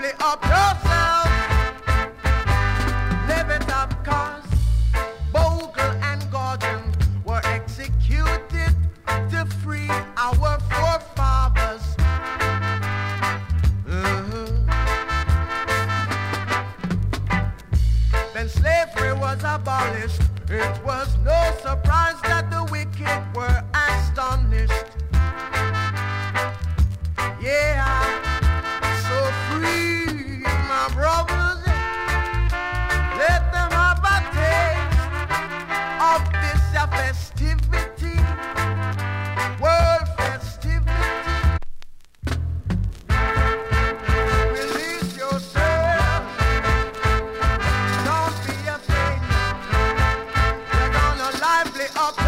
Simply up yourself. Live it up, cause Bogle and Gordon were executed to free our forefathers. Mm -hmm. Then slavery was abolished. It was no surprise that the wicked were up